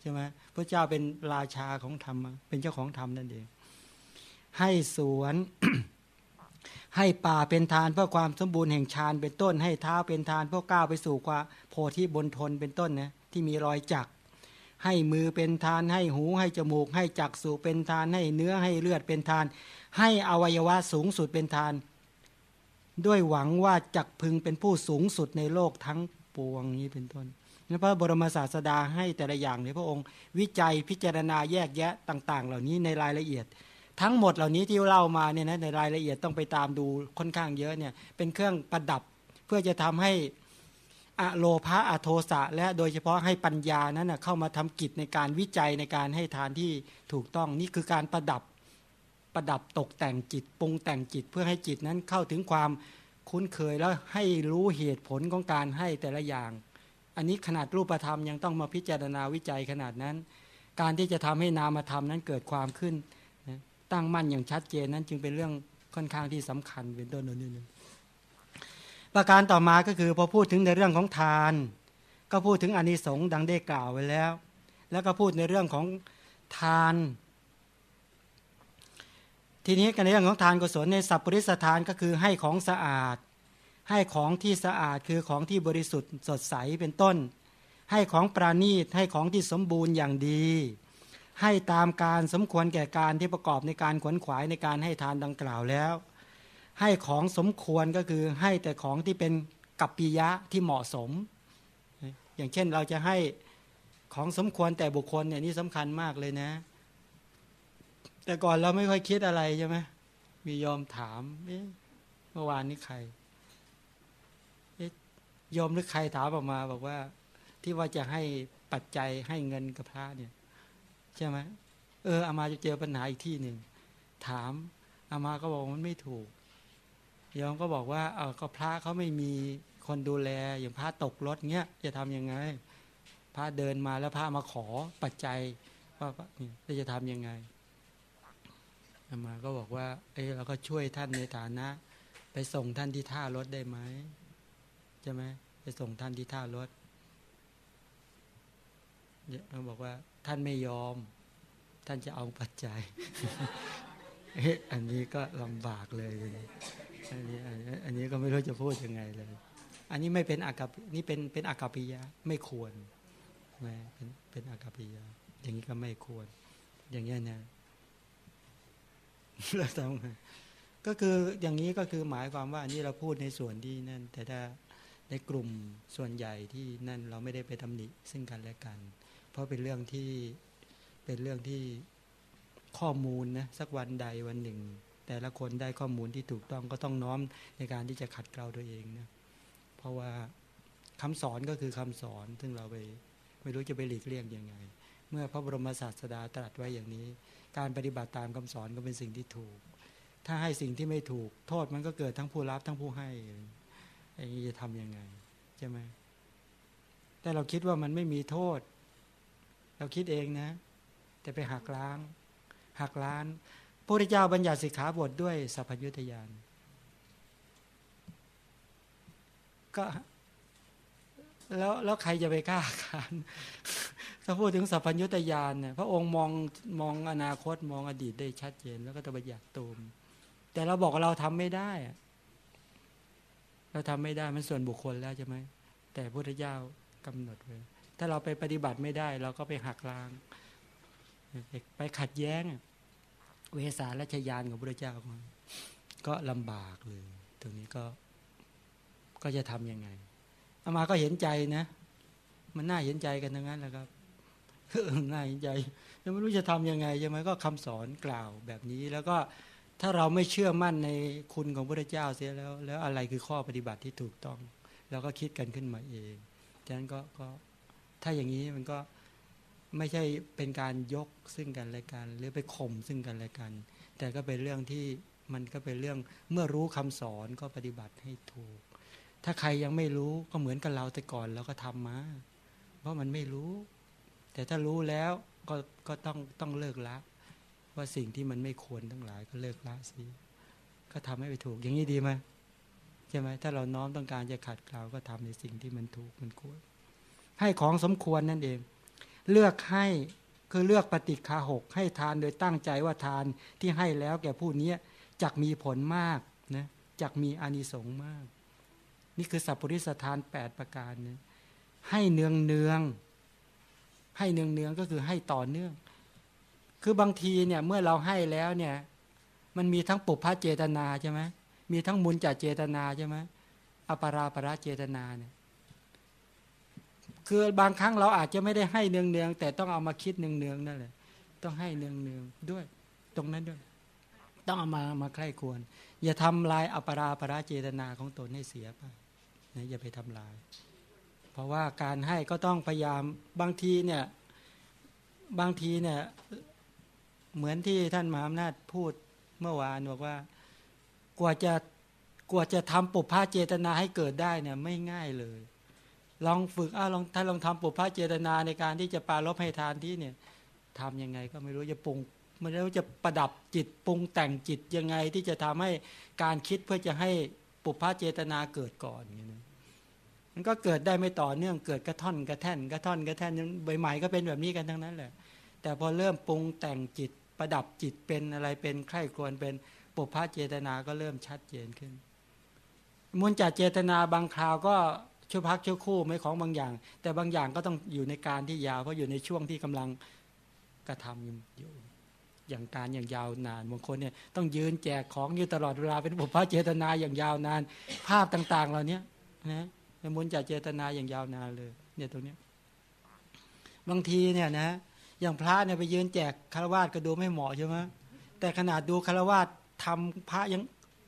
ใช่ไหมพระเจ้าเป็นราชาของธรรมเป็นเจ้าของธรรมนั่นเอง ให้สวนให้ป่าเป็นทานเพื่อความสมบูรณ์แห่งฌานเป็นต้น ให้เท้าเป็นทานเพื่อก้าวไปสู่ความโพธิบนทนเป็นต้นนะที่มีรอยจักให้มือเป็นทาน ให้หูให้จมูก ให้จักสูเป็นทาน ให้เนื้อให้เลือดเป็นทาน ให้อวัยวะสูงสุดเป็นทาน ด้วยหวังว่าจักพึงเป็นผู้สูงสุดในโลกทั้งปวงนี้เป็นต้นนี่พระบรมศาสดาให้แต่ละอย่างในพระองค์ วิจัยพิจารณาแยกแยะต่าง ๆ เหล่านี้ในรายละเอียด ทั้งหมดเหล่านี้ที่เล่ามาเนี่ยนะในรายละเอียดต้องไปตามดูค่อนข้างเยอะเนี่ยเป็นเครื่องประดับเพื่อจะทำให้อะโลภะอโทสะและโดยเฉพาะให้ปัญญานั้นเข้ามาทำกิจในการวิจัยในการให้ทานที่ถูกต้องนี่คือการประดับ ประดับตกแต่งจิตปรุงแต่งจิตเพื่อให้จิตนั้นเข้าถึงความคุ้นเคยแล้วให้รู้เหตุผลของการให้แต่ละอย่าง อันนี้ขนาดรูปธรรมยังต้องมาพิจารณาวิจัยขนาดนั้น การที่จะทำให้นามธรรมนั้นเกิดความขึ้นนะตั้งมั่นอย่างชัดเจนนั้นจึงเป็นเรื่องค่อนข้างที่สำคัญเป็นต้นนี่นึงประการต่อมาก็คือพอพูดถึงในเรื่องของทาน ก็พูดถึงอานิสงส์ดังได้กล่าวไว้แล้ว แล้วก็พูดในเรื่องของทาน ทีนี้กันในเรื่องของทานกุศลในสัพปริสทานก็คือให้ของสะอาด ให้ของที่สะอาดคือของที่บริสุทธิ์สดใสเป็นต้น ให้ของปราณีตให้ของที่สมบูรณ์อย่างดี ให้ตามการสมควรแก่การที่ประกอบในการขวนขวายในการให้ทานดังกล่าวแล้ว ให้ของสมควรก็คือให้แต่ของที่เป็นกัปปิยะที่เหมาะสม อย่างเช่นเราจะให้ของสมควรแต่บุคคลเนี่ยนี่สำคัญมากเลยนะ แต่ก่อนเราไม่ค่อยคิดอะไรใช่ไหมมียอมถามเมื่อวานนี้ใครยอมหรือใครถามออกมา บอกว่า ที่ว่าจะให้ปัจจัยให้เงินกับพระเนี่ย ใช่ไหมเอออามาจะเจอปัญหาอีกที่หนึ่งถามอามาก็บอกมันไม่ถูกยอมก็บอกว่าเออก็พระเขาไม่มีคนดูแลอย่างพระตกรถเงี้ยจะทํำยังไง พระเดินมาแล้วพระมาขอปัจจัยว่าจะทํำยังไง มาก็บอกว่า เออเราก็ช่วยท่านในฐานะ ไปส่งท่านที่ท่ารถได้ไหมใช่ไหมไปส่งท่านที่ท่ารถเขาบอกว่า ท่านไม่ยอม ท่านจะเอาปัจจัยเอ๊ะอันนี้ก็ลำบากเลยอันนี้อันนี้ก็ไม่รู้จะพูดยังไงเลย อันนี้ไม่เป็นอากัปนี่เป็นเป็นอากัปิยะไม่ควรไหมเป็นเป็นอากัปปิยะอย่างนี้ก็ไม่ควร อย่างเงี้ยนะ เราทำไงก็คืออย่างนี้ก็คือหมายความว่าอันนี้เราพูดในส่วนที่นั่น แต่ถ้าในกลุ่มส่วนใหญ่ที่นั่นเราไม่ได้ไปทำหนิซึ่งกันและกัน เพราะเป็นเรื่องที่เป็นเรื่องที่ข้อมูลนะสักวันใดวันหนึ่ง แต่ละคนได้ข้อมูลที่ถูกต้องก็ต้องน้อมในการที่จะขัดเกลาตัวเองนะเพราะว่าคำสอนก็คือคำสอนซึ่งเราไปไม่รู้จะไปหลีกเลี่ยงยังไง เมื่อพระบรมศาสดาตรัสไว้อย่างนี้ การปฏิบัติตามคำสอนก็เป็นสิ่งที่ถูก ถ้าให้สิ่งที่ไม่ถูก โทษมันก็เกิดทั้งผู้รับทั้งผู้ให้ไอ้นี้จะทํำยังไงใช่ไหมแต่เราคิดว่ามันไม่มีโทษ เราคิดเองนะ แต่ไปหักล้าง หักล้านพระพุทธเจ้าบัญญัติสิกขาบทด้วยสัพพยุตยาน ก็แล้วแล้วใครจะไปกล้าขาน ถ้าพูดถึงสัพพัญญุตยานเนี่ยพระองค์มองมองอนาคตมองอดีตได้ชัดเจน แล้วก็ตบัญญัติตูม แต่เราบอกว่าเราทำไม่ได้ เราทำไม่ได้มันส่วนบุคคลแล้วใช่ไหมแต่พระพุทธเจ้ากำหนดไว้ถ้าเราไปปฏิบัติไม่ได้ เราก็ไปหักล้าง ไปขัดแย้ง เวสาและชยานของพระพุทธเจ้าก็ลำบากเลยตรงนี้ก็ก็จะทํำยังไงอามาก็เห็นใจนะ มันน่าเห็นใจกันทั้งนั้นแหละครับ น่าเห็นใจยังไม่รู้จะทํำยังไงใช่ไหมก็คำสอนกล่าวแบบนี้ แล้วก็ถ้าเราไม่เชื่อมั่นในคุณของพระเจ้าเสียแล้ว แล้วอะไรคือข้อปฏิบัติที่ถูกต้อง เราก็คิดกันขึ้นมาเองฉะนั้นก็ก็ถ้าอย่างนี้มันก็ไม่ใช่เป็นการยกซึ่งกันและกัน หรือไปข่มซึ่งกันและกัน แต่ก็เป็นเรื่องที่มันก็เป็นเรื่องเมื่อรู้คำสอนก็ปฏิบัติให้ถูก ถ้าใครยังไม่รู้ก็เหมือนกับเราแต่ก่อนเราก็ทำมา เพราะมันไม่รู้ แต่ถ้ารู้แล้วก็ก็ต้องต้องเลิกละ ว่าสิ่งที่มันไม่ควรทั้งหลายก็เลิกละสิก็ทำให้ไปถูก อย่างนี้ดีไหมใช่ไหมถ้าเราน้อมต้องการจะขัดเกลาก็ทำในสิ่งที่มันถูกมันควร ให้ของสมควรนั่นเอง เลือกให้คือเลือกปฏิคาหกให้ทานโดยตั้งใจว่าทานที่ให้แล้วแก่ผู้นี้จักมีผลมากนะจักมีอานิสงส์มาก นี่คือสัพพุริสทาน 8 ประการนะให้เนืองเนือง ให้เนืองเนืองก็คือให้ต่อเนื่อง คือบางทีเนี่ยเมื่อเราให้แล้วเนี่ยมันมีทั้งปุพพะเจตนาใช่ไหมมีทั้งมุนจัดเจตนาใช่ไหมอปาราปราเจตนาเนี่ยคือบางครั้งเราอาจจะไม่ได้ให้เนืองเนืองแต่ต้องเอามาคิดเนืองเนืองนั่นแหละต้องให้เนืองเนืองด้วย ตรงนั้นด้วย ต้องเอามามาใคร่ควร อย่าทำลายอปาราปราเจตนาของตนให้เสียไปนะอย่าไปทำลาย เพราะว่าการให้ก็ต้องพยายามบางทีเนี่ยบางทีเนี่ยเหมือนที่ท่านมหาอำนาจพูดเมื่อวานบอกว่า กว่าจะกว่าจะทำปุพพะเจตนาให้เกิดได้เนี่ยไม่ง่ายเลย ลองฝึกอ้าลองถ้าลองทำปุพพะเจตนาในการที่จะปาลบให้ทานที่เนี่ยทำยังไงก็ไม่รู้จะปรุงไม่รู้จะประดับจิตปรุงแต่งจิตยังไงที่จะทำให้การคิดเพื่อจะให้ปุพพะเจตนาเกิดก่อนอย่างนี้ มันก็เกิดได้ไม่ต่อเนื่องเกิดกระท่อนกระแท่นกระท่อนกระแท่นใบใหม่ก็เป็นแบบนี้กันทั้งนั้นแหละ แต่พอเริ่มปรุงแต่งจิตประดับจิตเป็นอะไรเป็นใคร่ควญเป็นปุพพะเจตนาก็เริ่มชัดเจนขึ้นมุนจัดเจตนาบางคราวก็ชั่วพักชั่วคู่ไม่ของบางอย่าง แต่บางอย่างก็ต้องอยู่ในการที่ยาวเพราะอยู่ในช่วงที่กำลังกระทำอยู่อย่างการอย่างยาวนานบางคนเนี่ยต้องยืนแจกของอยู่ตลอดเวลาเป็นบุพพเจตนาอย่างยาวนาน ภาพต่าง ๆ เหล่านี้นะ เป็นมุนจัดเจตนาอย่างยาวนานเลย เนี่ยตรงนี้บางทีเนี่ยนะ อย่างพระเนี่ยไปยืนแจกคารวาสก็ดูไม่เหมาะใช่ไหมแต่ขนาดดูคารวาสทำพระยัง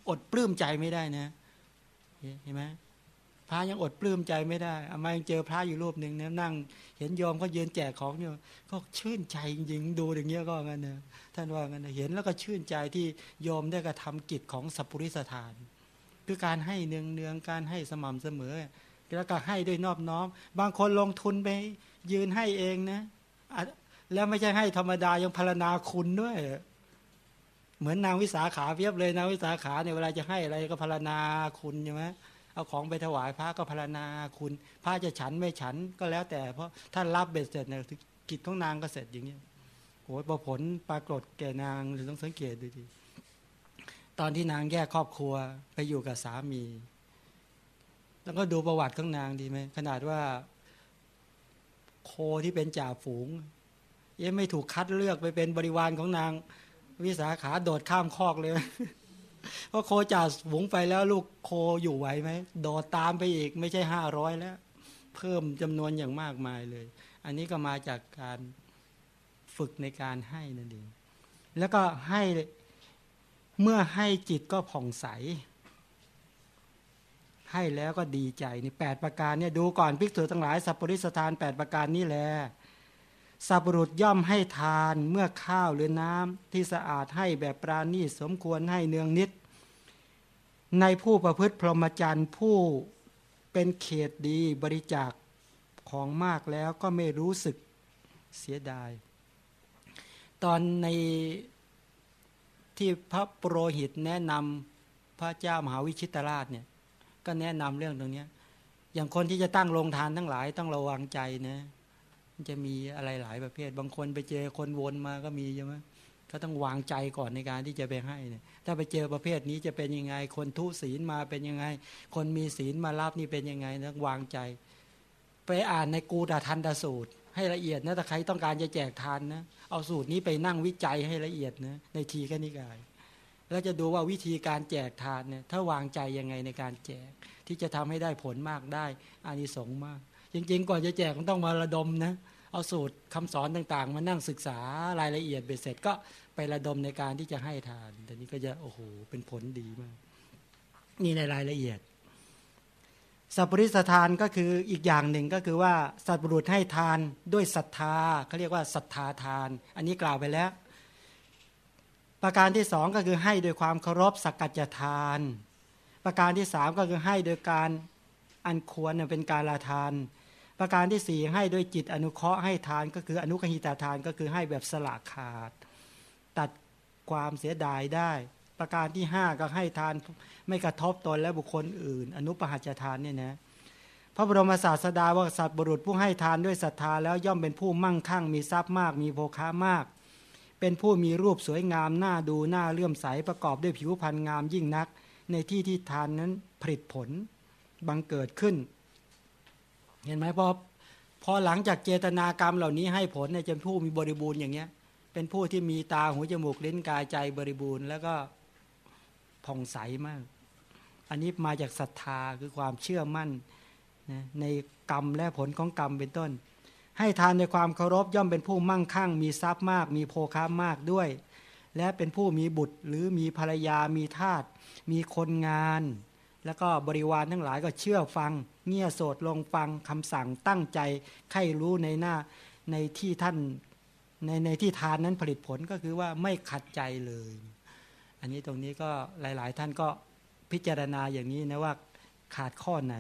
อดปลื้มใจไม่ได้นะเห็นไหมพระยังอดปลื้มใจไม่ได้อามายังเจอพระอยู่รูปหนึ่งเนี่ยนั่ง เห็นโยมเขายืนแจกของอยู่ก็ชื่นใจจริงๆดูอย่างเงี้ยก็งั้นนะท่านว่างั้นนะเห็นแล้วก็ชื่นใจที่โยมได้กระทำกิจของสัพปริสถาน คือการให้เนืองเนืองการให้สม่ำเสมอ แล้วก็ให้ด้วยนอบน้อม บางคนลงทุนไปยืนให้เองนะ แล้วไม่ใช่ให้ธรรมดายังพารณาคุณด้วย เหมือนนางวิสาขาเพียบเลยนางวิสาขาเนี่ยเวลาจะให้อะไรก็พารณาคุณใช่ไหมเอาของไปถวายพระก็พารณาคุณ พระจะฉันไม่ฉันก็แล้วแต่ เพราะท่านรับเบ็ดเสร็จเนี่ยกิจของนางก็เสร็จอย่างเงี้ยโอ้ยผลปรากฏแก่นางหรือต้องสังเกตดูดีตอนที่นางแยกครอบครัวไปอยู่กับสามี แล้วก็ดูประวัติของนางดีไหมขนาดว่า โคที่เป็นจ่าฝูงยังไม่ถูกคัดเลือกไปเป็นบริวารของนาง วิสาขาโดดข้ามคอกเลยเพราะโคจ่าฝูงไปแล้ว ลูกโคอยู่ไหวไหมโดดตามไปอีก ไม่ใช่ห้าร้อยแล้ว เพิ่มจำนวนอย่างมากมายเลย อันนี้ก็มาจากการฝึกในการให้นั่นเองแล้วก็ให้เมื่อให้จิตก็ผ่องใส ให้แล้วก็ดีใจนี่แปดประการเนี่ยดูก่อนพิกษุทั้งหลายสัพปริสถานแปดประการนี้แหละสัพบุรุษย่อมให้ทานเมื่อข้าวหรือน้ำที่สะอาดให้แบบปราณีสมควรให้เนืองนิด ในผู้ประพฤติพรหมจรรย์ผู้เป็นเขตดีบริจาคของมากแล้วก็ไม่รู้สึกเสียดาย ตอนในที่พระโปรหิตแนะนำพระเจ้ามหาวิชิตราชเนี่ย ก็แนะนำเรื่องตรงนี้อย่างคนที่จะตั้งโรงทานทั้งหลายต้องระวังใจนะจะมีอะไรหลายประเภท บางคนไปเจอคนวนมาก็มีใช่ไหมเขาต้องวางใจก่อนในการที่จะไปให้เนี่ย ถ้าไปเจอประเภทนี้จะเป็นยังไง คนทุศีลมาเป็นยังไง คนมีศีลมารับนี่เป็นยังไงต้องวางใจ ไปอ่านในกูดาทันดาสูตร ให้ละเอียดนะถ้าใครต้องการจะแจกทานนะ เอาสูตรนี้ไปนั่งวิจัยให้ละเอียดนะในทีแค่นิกาย แล้วจะดูว่าวิธีการแจกทานเนี่ยถ้าวางใจยังไงในการแจก ที่จะทำให้ได้ผลมากได้อานิสงส์มาก จริง ๆ ก่อนจะแจกต้องมาระดมนะเอาสูตรคำสอนต่างๆ มานั่งศึกษารายละเอียดเบ็ดเสร็จก็ไประดมในการที่จะให้ทานแต่นี้ก็จะโอ้โหเป็นผลดีมาก นี่ในรายละเอียด สัพปริสทานก็คืออีกอย่างหนึ่งก็คือว่าสัตว์บุรุษให้ทานด้วยศรัทธาเขาเรียกว่าศรัทธาทาน อันนี้กล่าวไปแล้ว ประการที่สองก็คือให้โดยความเคารพสักกัจทาน ประการที่สามก็คือให้โดยการอันควรเป็นการลาทาน ประการที่สี่ให้ด้วยจิตอนุเคราะห์ให้ทานก็คืออนุกหิตาทานก็คือให้แบบสละขาด ตัดความเสียดายได้ ประการที่ห้าก็ให้ทานไม่กระทบตนและบุคคลอื่น อนุปหัจทานเนี่ยนะพระบรมศาสดาว่าสัตว์บุรุษผู้ให้ทานด้วยศรัทธาแล้วย่อมเป็นผู้มั่งคั่งมีทรัพย์มาก มีโภคะมาก เป็นผู้มีรูปสวยงามหน่าดูหน่าเลื่อมใสประกอบด้วยผิวพรรณงามยิ่งนัก ในที่ที่ทานนั้นผลิตผลบังเกิดขึ้น เห็นไหมพอพอหลังจากเจตนากรรมเหล่านี้ให้ผลเนี่ยจะผู้มีบริบูรณ์อย่างเงี้ย เป็นผู้ที่มีตาหูจมูกลิ้นกายใจบริบูรณ์ แล้วก็ผ่องใสมาก อันนี้มาจากศรัทธาคือความเชื่อมั่นนะในกรรมและผลของกรรมเป็นต้น ให้ทานในความเคารพย่อมเป็นผู้มั่งคั่ง มีทรัพย์มาก มีโภคามากด้วย และเป็นผู้มีบุตรหรือมีภรรยามีทาสมีคนงาน แล้วก็บริวารทั้งหลายก็เชื่อฟัง เงี่ยโสดลงฟังคำสั่งตั้งใจใครรู้ในหน้าในที่ท่านในในที่ทานนั้นผลิตผลก็คือว่าไม่ขัดใจเลย อันนี้ตรงนี้ก็หลาย ๆ ท่านก็พิจารณาอย่างนี้นะว่าขาดข้อไหน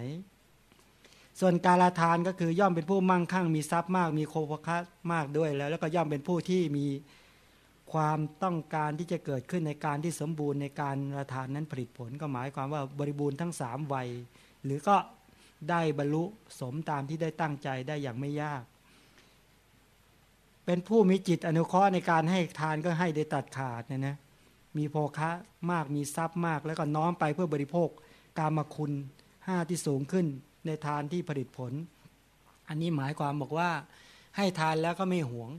ส่วนการลทานก็คือย่อมเป็นผู้มั่งคั่งมีทรัพย์มาก มีโคภคัสมากด้วยแล้ว แล้วก็ย่อมเป็นผู้ที่มีความต้องการที่จะเกิดขึ้นในการที่สมบูรณ์ในการละทานนั้นผลิตผลก็หมายความว่าบริบูรณ์ทั้งสามวัย หรือก็ได้บรรลุสมตามที่ได้ตั้งใจได้อย่างไม่ยาก เป็นผู้มีจิตอนุเคราะห์ในการให้ทานก็ให้ได้ตัดขาดเนี่ยนะมีโภคะมากมีทรัพย์มาก แล้วก็น้อมไปเพื่อบริโภคกามคุณห้าที่สูงขึ้น ในทานที่ผลิตผล อันนี้หมายความบอกว่า ให้ทานแล้วก็ไม่หวง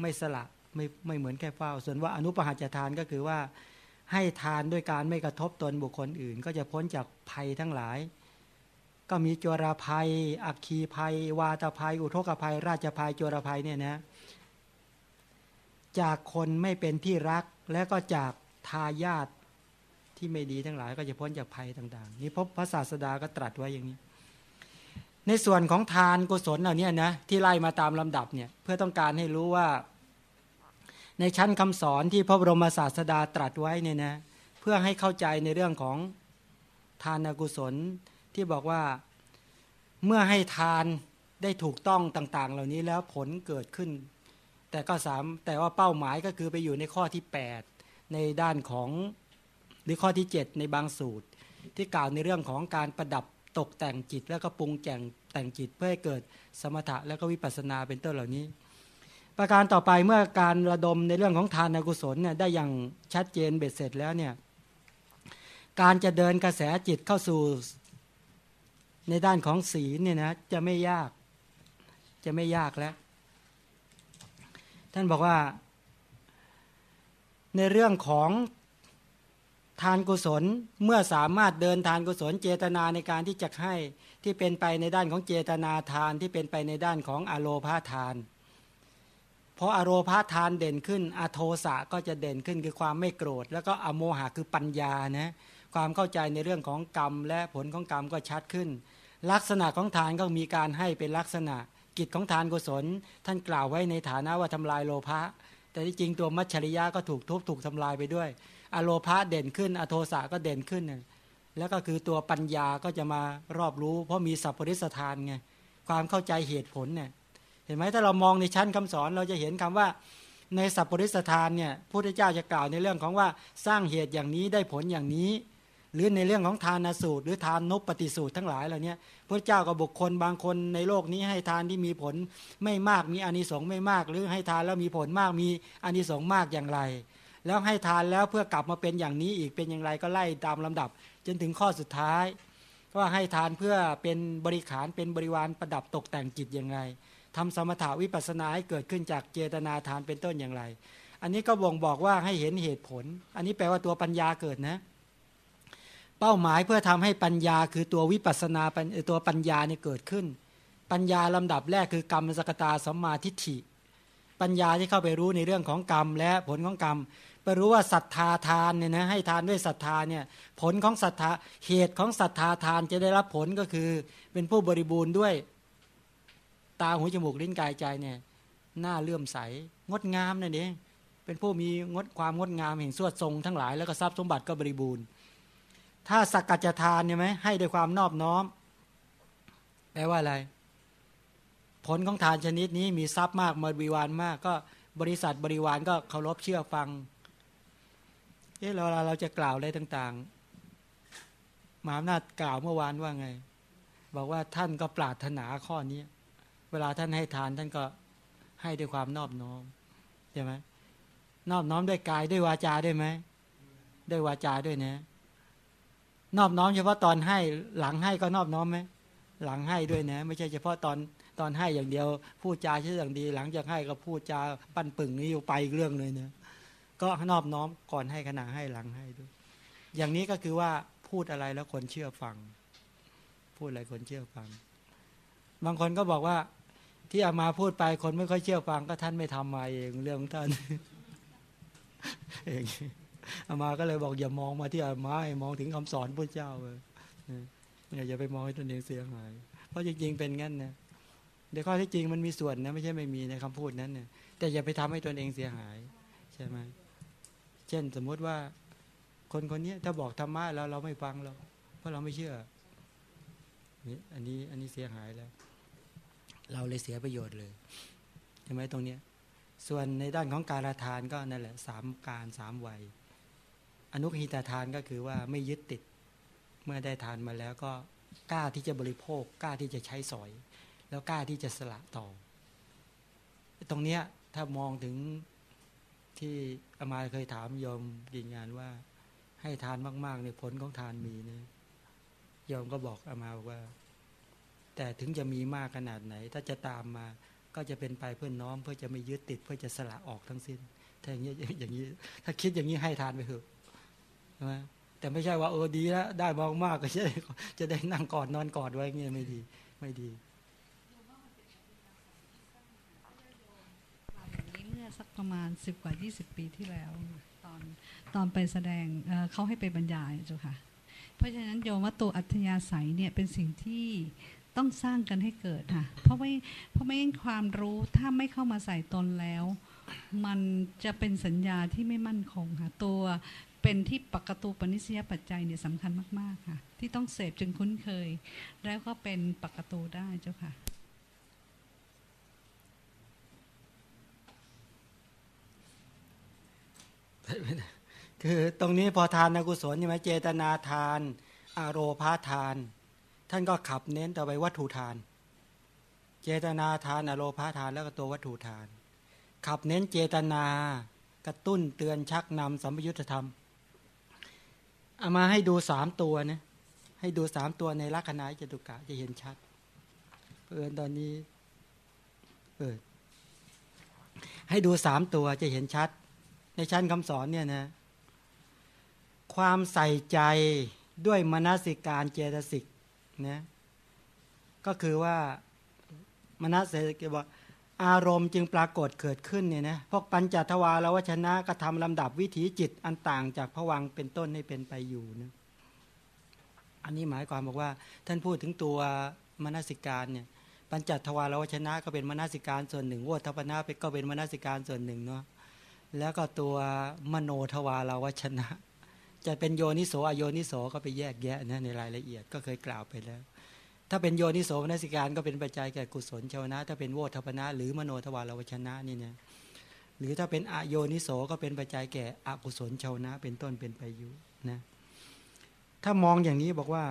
ไม่สละไม่ไม่เหมือนแค่เฝ้า ส่วนว่าอนุปหาจทานก็คือว่า ให้ทานด้วยการไม่กระทบตนบุคคลอื่น ก็จะพ้นจากภัยทั้งหลาย ก็มีจราภัย อัคคีภัย วาตภัย อุทกภัย ราชภัยจราภัยเนี่ยนะจากคนไม่เป็นที่รักและก็จากทายาทที่ไม่ดีทั้งหลายก็จะพ้นจากภัยต่าง ๆ นี่พบพระศาสดาก็ตรัสไว้อย่างนี้ ในส่วนของทานกุศลเหล่านี้นะที่ไล่มาตามลำดับเนี่ยเพื่อต้องการให้รู้ว่า ในชั้นคำสอนที่พระบรมศาสดาตรัสไว้เนี่ยนะเพื่อให้เข้าใจในเรื่องของทานกุศลที่บอกว่าเมื่อให้ทานได้ถูกต้องต่าง ๆ เหล่านี้แล้วผลเกิดขึ้น แต่ก็สามแต่ว่าเป้าหมายก็คือไปอยู่ในข้อที่ 8 ในด้านของหรือข้อที่ 7 ในบางสูตร ที่กล่าวในเรื่องของการประดับตกแต่งจิตแล้วก็ปรุงแต่ง แต่งจิตเพื่อให้เกิดสมถะแล้วก็วิปัสสนาเป็นต้นเหล่านี้ ประการต่อไปเมื่อการระดมในเรื่องของทานกุศลเนี่ยได้อย่างชัดเจนเบ็ดเสร็จแล้วเนี่ยการจะเดินกระแสจิตเข้าสู่ในด้านของศีลเนี่ยนะจะไม่ยากจะไม่ยากแล้ว ท่านบอกว่า ในเรื่องของ ทานกุศลเมื่อสามารถเดินทานกุศลเจตนาในการที่จะให้ที่เป็นไปในด้านของเจตนาทานที่เป็นไปในด้านของอโลภาทานพราะอโรพาทานเด่นขึ้น อโทสะก็จะเด่นขึ้นคือความไม่โกรธ แล้วก็อโมหะคือปัญญานะความเข้าใจในเรื่องของกรรม และผลของกรรมก็ชัดขึ้น ลักษณะของทานก็มีการให้เป็นลักษณะ กิจของทานกุศล ท่านกล่าวไว้ในฐานะว่าทำลายโลภะแต่ที่จริงตัวมัชชริยะก็ถูกทุบถูกทำลายไปด้วย อโลภะเด่นขึ้น อโทสะก็เด่นขึ้น แล้วก็คือตัวปัญญาก็จะมารอบรู้ เพราะมีสัพพริสทานไงความเข้าใจเหตุผลเนี่ยเห็นไหมถ้าเรามองในชั้นคำสอนเราจะเห็นคำว่าในสัพปริสถานเนี่ยพระพุทธเจ้าจะกล่าวในเรื่องของว่าสร้างเหตุอย่างนี้ได้ผลอย่างนี้ หรือในเรื่องของทานสูตร หรือทานนบปฏิสูตรทั้งหลายเหล่านี้พระเจ้ากับบุคคลบางคนในโลกนี้ให้ทานที่มีผลไม่มากมีอานิสงส์ไม่มาก หรือให้ทานแล้วมีผลมากมีอานิสงส์มากอย่างไร แล้วให้ทานแล้วเพื่อกลับมาเป็นอย่างนี้อีกเป็นอย่างไรก็ไล่ตามลำดับ จนถึงข้อสุดท้ายว่าให้ทานเพื่อเป็นบริขารเป็นบริวารประดับตกแต่งจิตอย่างไรทำสมถาวิปัสนาให้เกิดขึ้นจากเจตนาทานเป็นต้นอย่างไร อันนี้ก็บ่งบอกว่าให้เห็นเหตุผล อันนี้แปลว่าตัวปัญญาเกิดนะ เป้าหมายเพื่อทำให้ปัญญาคือตัววิปัสนาตัวปัญญาเนี่ยเกิดขึ้น ปัญญาลำดับแรกคือกรรมสกตาสัมมาทิฏฐิ ปัญญาที่เข้าไปรู้ในเรื่องของกรรมและผลของกรรม ไปรู้ว่าศรัทธาทานเนี่ยนะให้ทานด้วยศรัทธาเนี่ยผลของศรัทธาเหตุของศรัทธาทานจะได้รับผลก็คือ เป็นผู้บริบูรณ์ด้วย ตาหูจมูกลิ้นกายใจเนี่ยหน้าเลื่อมใส งดงามนั่นเองเป็นผู้มีงดความงดงามแห่งสวดทรงทั้งหลายแล้วก็ทรัพย์สมบัติก็บริบูรณ์ ถ้าสักกัจจทานเนี่ยไหมให้ด้วยความนอบน้อม แปลว่าอะไร ผลของทานชนิดนี้มีทรัพย์มากมาบริวารมากก็บริษัทบริวารก็เคารพเชื่อฟัง เอ๊ะเราเราจะกล่าวอะไรต่างๆมหาอำนาจกล่าวเมื่อวานว่าไง บอกว่าท่านก็ปรารถนาข้อนี้เวลาท่านให้ทานท่านก็ให้ด้วยความนอบน้อมใช่ไหมนอบน้อมด้วยกายด้วยวาจาด้วยไหมด้วยวาจาด้วยนะนอบน้อมเฉพาะตอนให้หลังให้ก็นอบน้อมไหมหลังให้ด้วยนะ ไม่ใช่เฉพาะตอนตอนให้อย่างเดียว พูดจาเช่นอย่างดี หลังจากให้ก็พูดจาปั้นปึ่งนี่อยู่ไปอีกเรื่องเลยเนะ ก็นอบน้อมก่อนให้ขณะให้หลังให้ด้วย อย่างนี้ก็คือว่าพูดอะไรแล้วคนเชื่อฟัง พูดอะไรคนเชื่อฟัง บางคนก็บอกว่า ที่อามาพูดไปคนไม่ค่อยเชื่อฟัง ก็ท่านไม่ทำมาเองเรื่องของท่านเองอามาก็เลยบอกอย่ามองมาที่อามาให้มองถึงคำสอนพระเจ้าเลยอย่าไปมองให้ตนเองเสียหาย เพราะจริงๆเป็นงั้นนะเดี๋ยวข้อที่จริงมันมีส่วนนะไม่ใช่ไม่มีในคำพูดนั้นเนี่ยแต่อย่าไปทำให้ตนเองเสียหาย ใช่ไหม เช่นสมมุติว่าคนคนนี้ถ้าบอกธรรมะแล้วเราไม่ฟังเราเพราะเราไม่เชื่อนี่อันนี้อันนี้เสียหายแล้ว เราเลยเสียประโยชน์เลยใช่ไหมตรงเนี้ยส่วนในด้านของการทานก็นั่นแหละสามการสามวัย อนุหิตาทานก็คือว่าไม่ยึดติด เมื่อได้ทานมาแล้วก็กล้าที่จะบริโภค กล้าที่จะใช้สอย แล้วกล้าที่จะสละต่อ ตรงเนี้ยถ้ามองถึง ที่อามาเคยถามโยมยืนยันว่า ให้ทานมากๆเนี่ยผลของทานมีนะโยมก็บอกอามาว่า แต่ถึงจะมีมากขนาดไหน ถ้าจะตามมา ก็จะเป็นไปเพื่อน้อม เพื่อจะไม่ยึดติด เพื่อจะสละออกทั้งสิ้นถ้าอย่างนี้อย่างนี้ ถ้าคิดอย่างนี้ให้ทานไปเถอะใช่ไหมแต่ไม่ใช่ว่าเออดีแล้วได้มากมากก็จะได้จะได้นั่งกอดนอนกอดไว้เงี้ยไม่ดี ไม่ดี อย่างนี้เมื่อ สักประมาณ 10 กว่า 20 ปีที่แล้ว ตอนตอนไปแสดงเเขาให้ไปบรรยายเจ้าค่ะ เพราะฉะนั้นโยมว่าตัวอัธยาศัยเนี่ยเป็นสิ่งที่ต้องสร้างกันให้เกิดค่ะ เพราะไม่เพราะไม่งั้นความรู้ถ้าไม่เข้ามาใส่ตนแล้ว มันจะเป็นสัญญาที่ไม่มั่นคงค่ะ ตัวเป็นที่ปกตูปนิสยปัจจัยเนี่ยสำคัญมาก ๆ ค่ะ ที่ต้องเสพจนคุ้นเคย แล้วก็เป็นปกตูได้เจ้าค่ะ คือตรงนี้พอทานกุศลใช่ไหมเจตนาทานอารโพาทาน ท่านก็ขับเน้นต่อไปวัตถุทาน เจตนาทานอโรพาทานแล้วก็ตัววัตถุทาน ขับเน้นเจตนากระตุ้นเตือนชักนำสัมปยุตธธรรมเอามาให้ดูสามตัวนะให้ดูสามตัวในลักษณะจตุกะจะเห็นชัดเออตอนนี้เออให้ดูสามตัวจะเห็นชัด ในชั้นคำสอนเนี่ยนะความใส่ใจด้วยมนสิการเจตสิกนะก็คือว่ามนสิกบอกอารมณ์จึงปรากฏเกิดขึ้นเนี่ยนะพวกปัญจทวารวชนะก็ทำลำดับวิถีจิตอันต่างจากผวังเป็นต้นให้เป็นไปอยู่นะอันนี้หมายความบอกว่า ท่านพูดถึงตัวมนสิการเนี่ยปัญจทวารวชนะก็เป็นมนสิการส่วนหนึ่งโวทัปนาไปก็เป็นมนสิการส่วนหนึ่งเนาะ แล้วก็ตัวมโนทวารวชนะ จะเป็นโยนิโสอโยนิโสก็ไปแยกแยะนะในรายละเอียดก็เคยกล่าวไปแล้ว ถ้าเป็นโยนิโสมนสิการก็เป็นปัจจัยแก่กุศลชาวนะ ถ้าเป็นโวทัปนะหรือมโนทวารวชนะนี่เนะหรือถ้าเป็นอโยนิโสก็เป็นปัจจัยแก่อกุศลชาวนะ เป็นต้นเป็นไปอยู่นะถ้ามองอย่างนี้บอกว่า